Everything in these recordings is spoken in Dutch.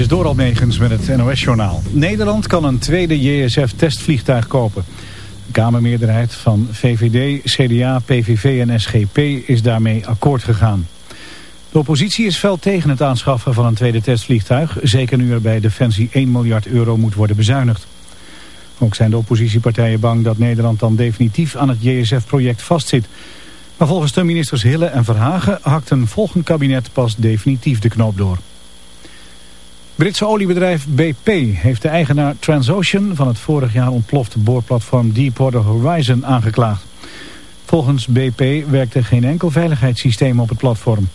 is door Almegens met het NOS-journaal. Nederland kan een tweede JSF-testvliegtuig kopen. De Kamermeerderheid van VVD, CDA, PVV en SGP is daarmee akkoord gegaan. De oppositie is fel tegen het aanschaffen van een tweede testvliegtuig... zeker nu er bij Defensie 1 miljard euro moet worden bezuinigd. Ook zijn de oppositiepartijen bang dat Nederland dan definitief aan het JSF-project vastzit... Maar volgens de ministers Hille en Verhagen hakt een volgend kabinet pas definitief de knoop door. Britse oliebedrijf BP heeft de eigenaar Transocean van het vorig jaar ontplofte boorplatform Deepwater Horizon aangeklaagd. Volgens BP werkte geen enkel veiligheidssysteem op het platform.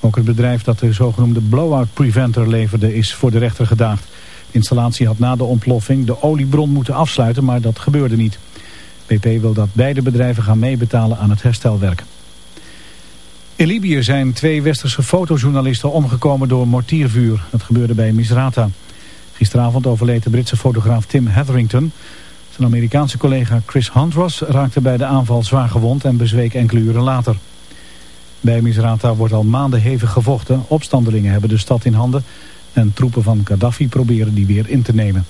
Ook het bedrijf dat de zogenoemde blowout preventer leverde is voor de rechter gedaagd. De installatie had na de ontploffing de oliebron moeten afsluiten, maar dat gebeurde niet. BP wil dat beide bedrijven gaan meebetalen aan het herstelwerk. In Libië zijn twee westerse fotojournalisten omgekomen door mortiervuur. Dat gebeurde bij Misrata. Gisteravond overleed de Britse fotograaf Tim Hetherington. Zijn Amerikaanse collega Chris Huntross raakte bij de aanval zwaar gewond en bezweek enkele uren later. Bij Misrata wordt al maanden hevig gevochten. Opstandelingen hebben de stad in handen en troepen van Gaddafi proberen die weer in te nemen.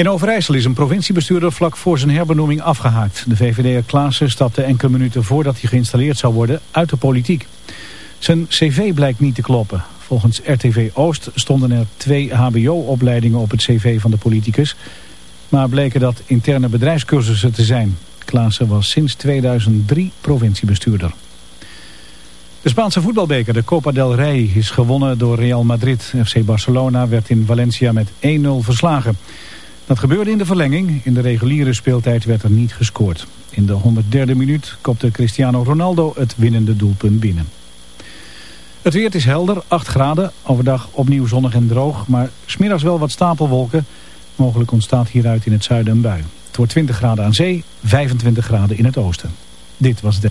In Overijssel is een provinciebestuurder vlak voor zijn herbenoeming afgehaakt. De VVD'er Klaassen stapte enkele minuten voordat hij geïnstalleerd zou worden uit de politiek. Zijn cv blijkt niet te kloppen. Volgens RTV Oost stonden er twee hbo-opleidingen op het cv van de politicus. Maar bleken dat interne bedrijfscursussen te zijn. Klaassen was sinds 2003 provinciebestuurder. De Spaanse voetbalbeker, de Copa del Rey, is gewonnen door Real Madrid. FC Barcelona werd in Valencia met 1-0 verslagen. Dat gebeurde in de verlenging. In de reguliere speeltijd werd er niet gescoord. In de 103e minuut kopte Cristiano Ronaldo het winnende doelpunt binnen. Het weer is helder, 8 graden. Overdag opnieuw zonnig en droog, maar smiddags wel wat stapelwolken. Mogelijk ontstaat hieruit in het zuiden een bui. Het wordt 20 graden aan zee, 25 graden in het oosten. Dit was de...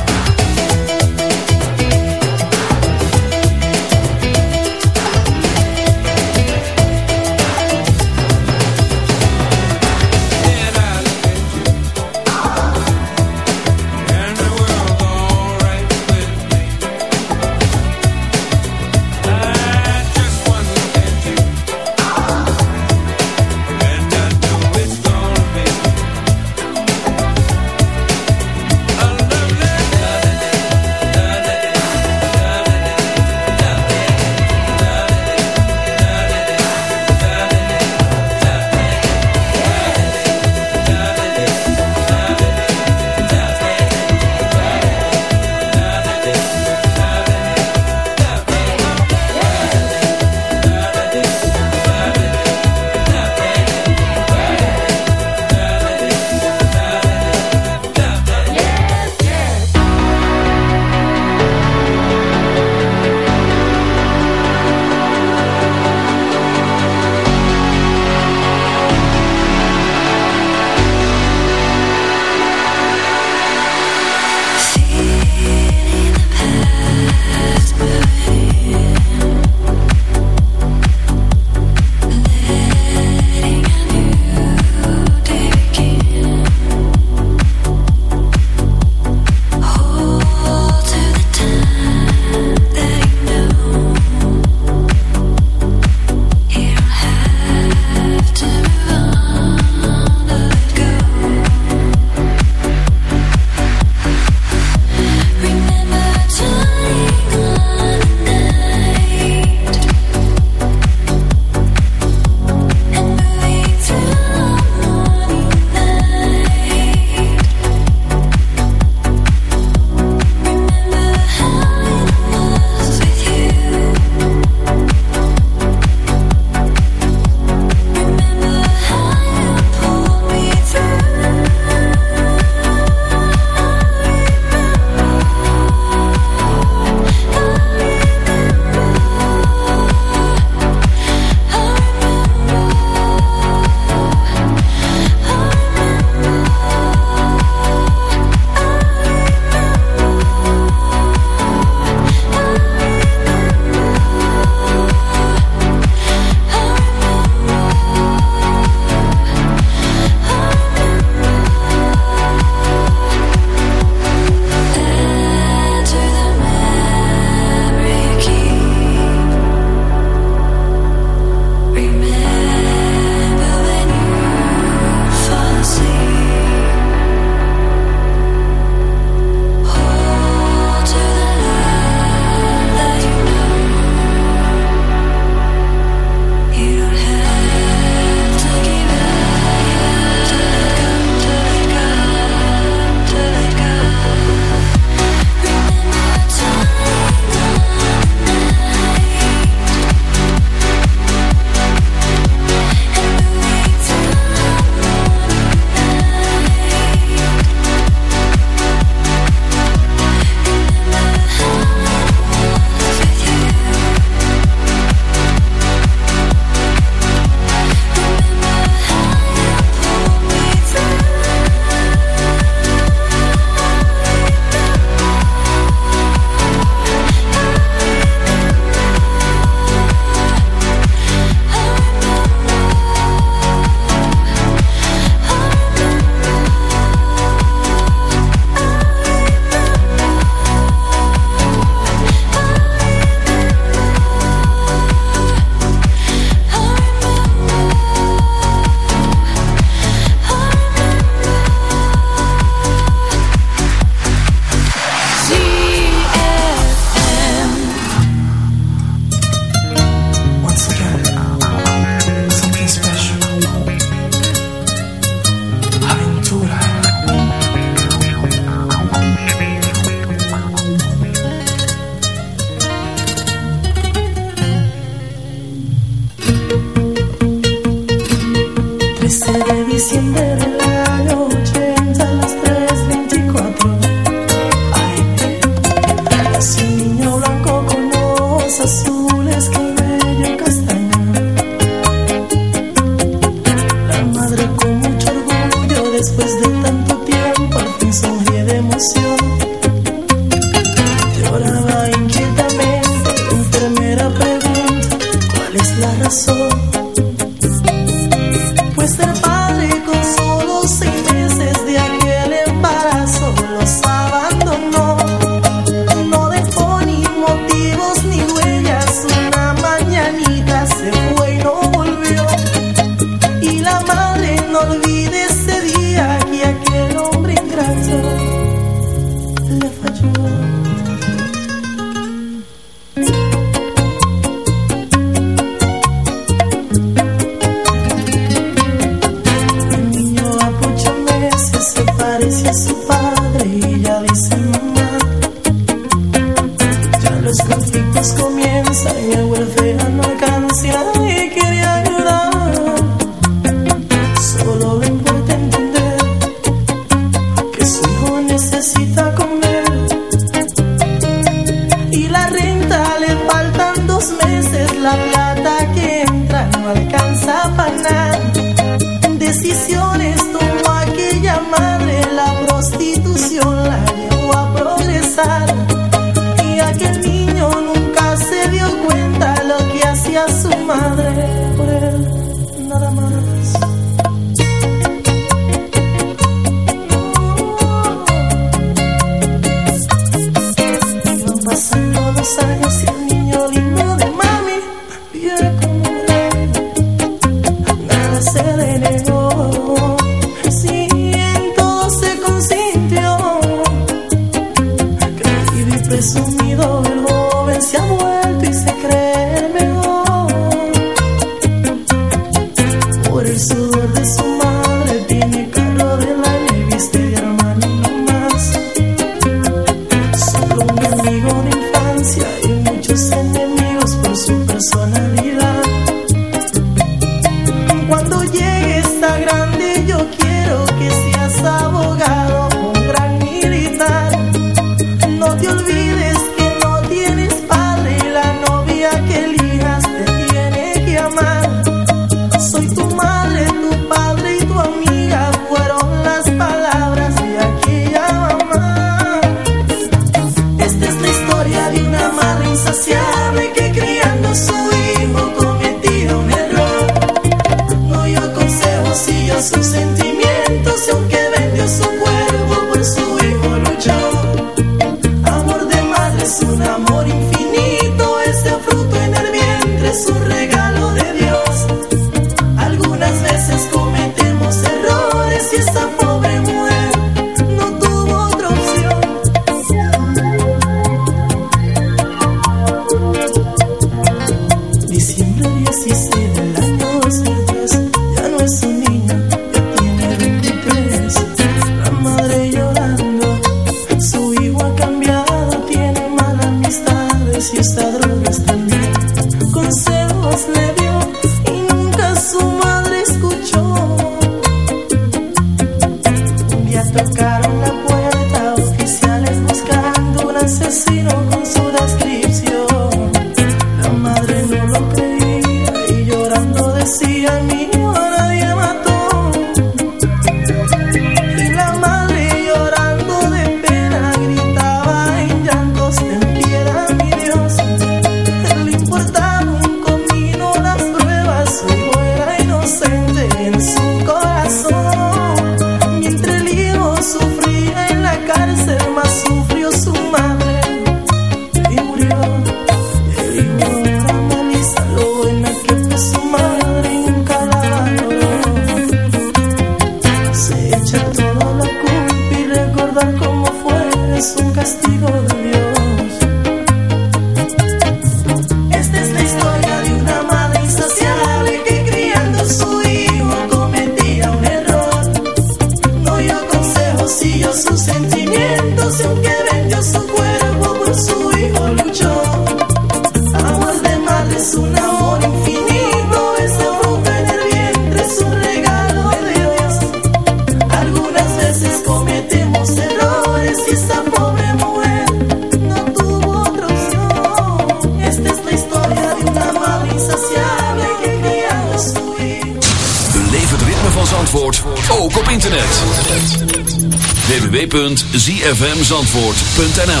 www.zfmzandvoort.nl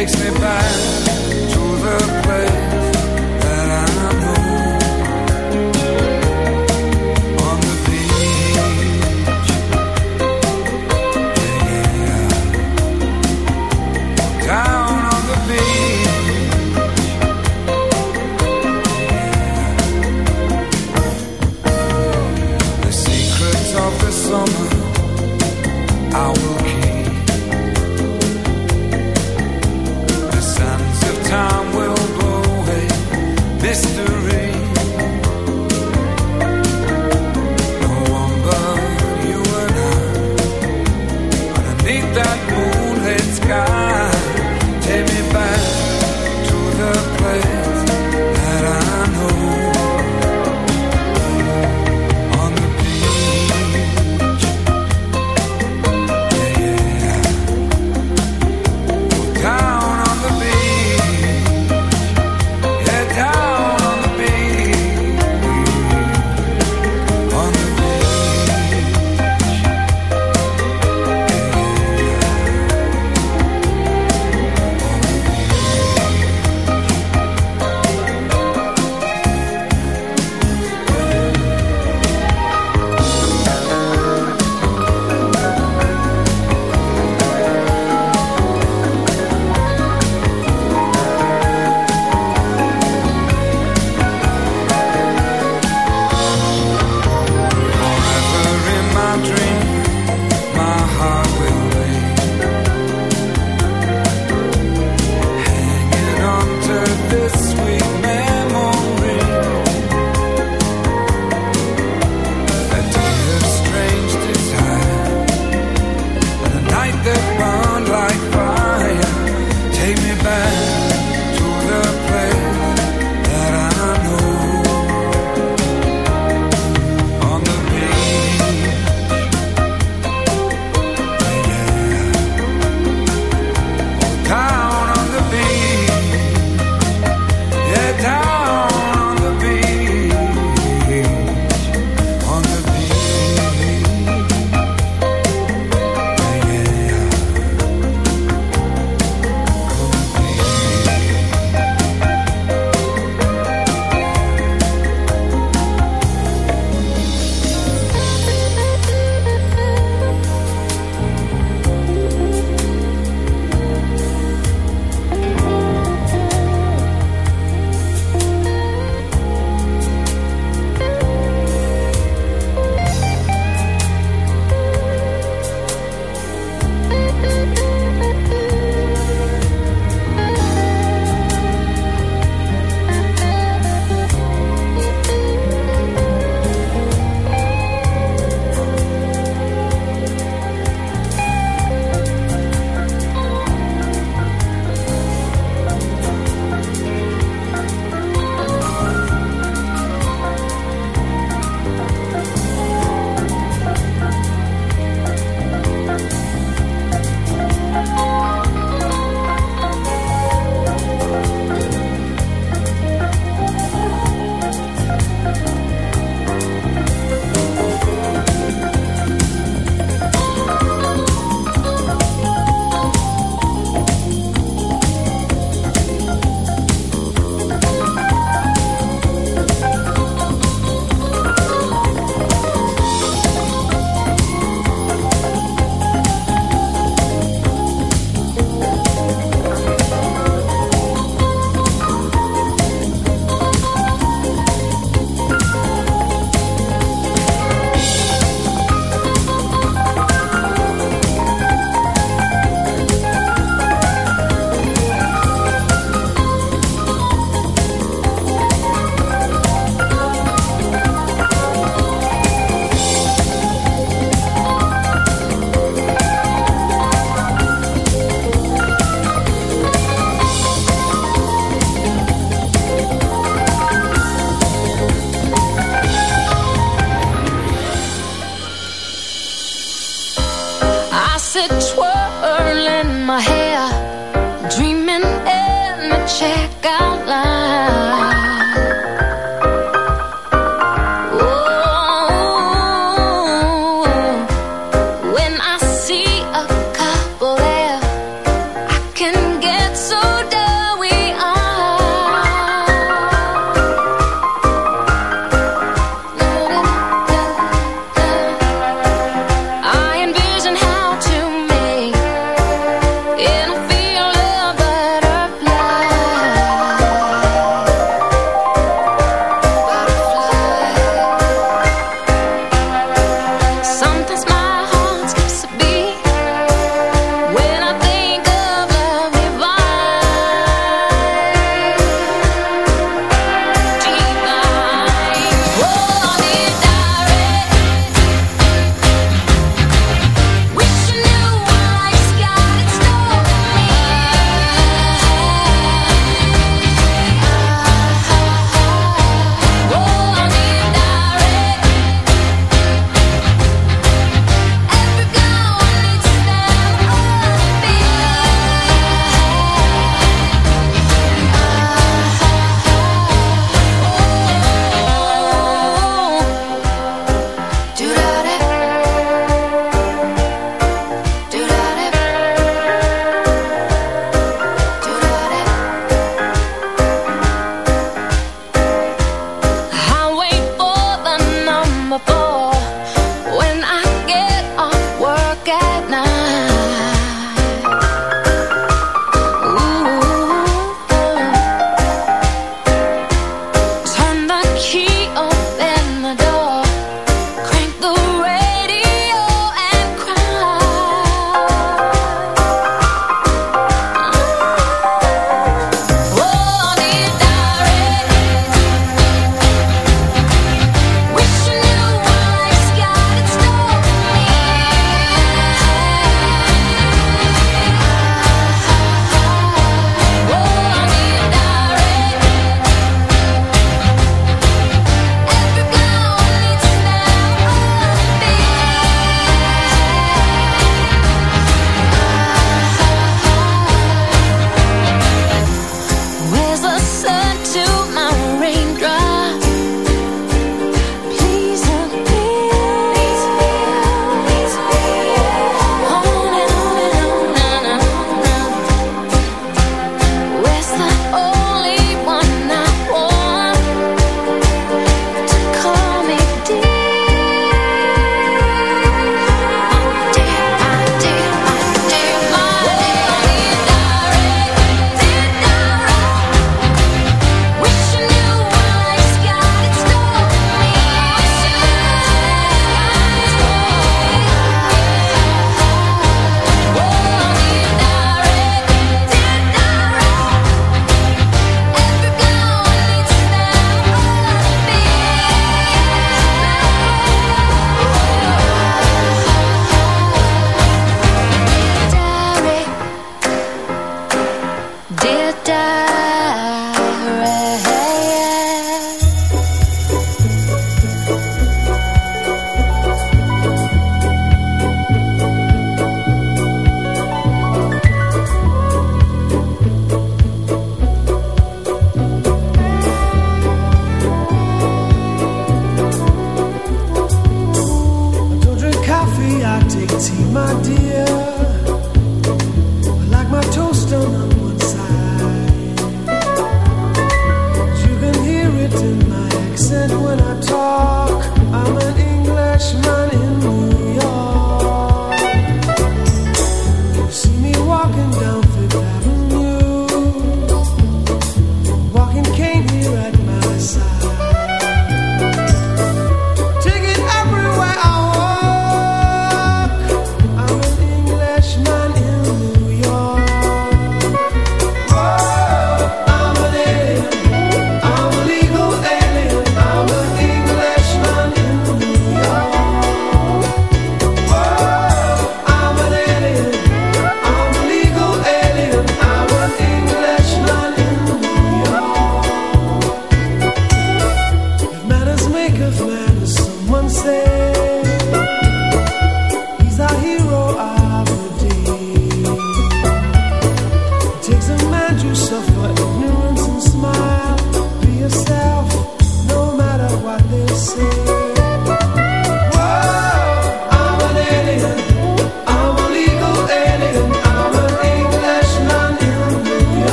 takes me back